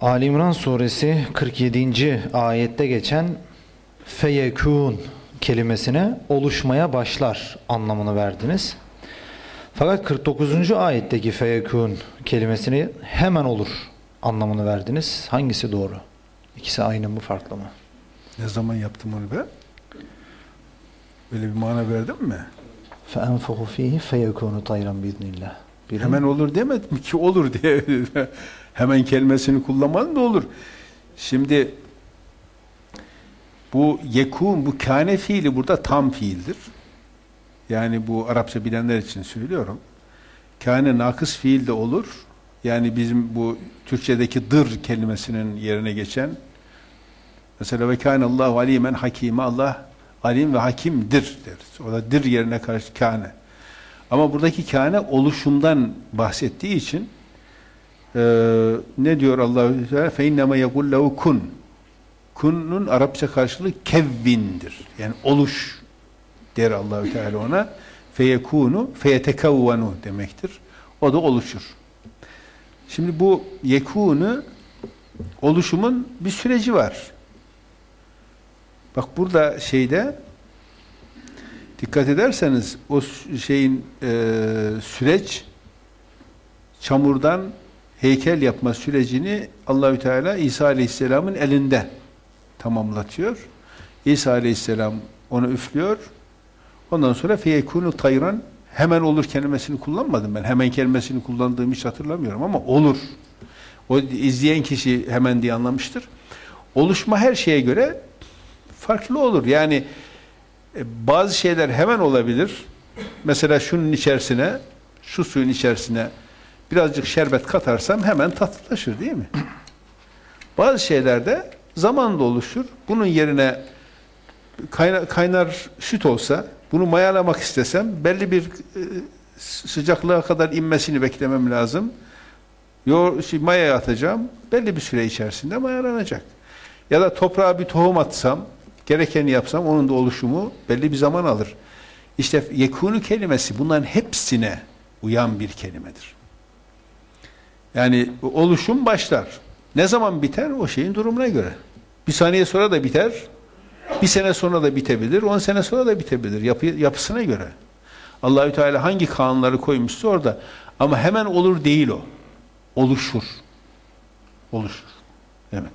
Ali İmran suresi 47. ayette geçen feyekûn kelimesine oluşmaya başlar anlamını verdiniz. Fakat 49. ayetteki feyekûn kelimesini hemen olur anlamını verdiniz. Hangisi doğru? İkisi aynı mı farklı mı? Ne zaman yaptım onu ben? Böyle bir mana verdim mi? فَاَنْفُخُ ف۪يهِ فَيَكُونُ طَيْرًا بِذْنِ bir hemen olur demedim ki olur diye hemen kelimesini kullanmadım da olur. Şimdi bu yekun, bu kâne fiili burada tam fiildir. Yani bu Arapça bilenler için söylüyorum. Kâne nakıs fiil de olur. Yani bizim bu Türkçedeki dır kelimesinin yerine geçen mesela ve kânallahu alimen hakime Allah alim ve hakimdir deriz. O da dir yerine karşı kâne. Ama buradaki kâne oluşumdan bahsettiği için e, ne diyor Allah-u Teala? فَاِنَّمَا يَقُلْ لَهُ kun. Kun'un Arapça karşılığı kevvindir. Yani oluş der Allahü Teala ona. Feyekunu feyetekavvanu demektir. O da oluşur. Şimdi bu yekunu oluşumun bir süreci var. Bak burada şeyde dikkat ederseniz o şeyin e, süreç çamurdan heykel yapma sürecini Allahü Teala İsa Aleyhisselam'ın elinde tamamlatıyor. İsa Aleyhisselam onu üflüyor. Ondan sonra feyekunu tayran hemen olur kelimesini kullanmadım ben. Hemen kelimesini kullandığımı hiç hatırlamıyorum ama olur. O izleyen kişi hemen diye anlamıştır. Oluşma her şeye göre farklı olur. Yani bazı şeyler hemen olabilir. Mesela şunun içerisine, şu suyun içerisine birazcık şerbet katarsam hemen tatlılaşır değil mi? Bazı şeyler de zamanla oluşur. Bunun yerine kaynar, kaynar süt olsa, bunu mayalamak istesem belli bir e, sıcaklığa kadar inmesini beklemem lazım. Yo, şey, mayaya atacağım, belli bir süre içerisinde mayalanacak. Ya da toprağa bir tohum atsam, gerekeni yapsam onun da oluşumu belli bir zaman alır. İşte yekunu kelimesi bunların hepsine uyan bir kelimedir. Yani oluşum başlar. Ne zaman biter? O şeyin durumuna göre. Bir saniye sonra da biter. Bir sene sonra da bitebilir. On sene sonra da bitebilir. Yapı, yapısına göre. Allahü Teala hangi kanunları koymuşsa orada. Ama hemen olur değil o. Oluşur. Oluşur. Evet.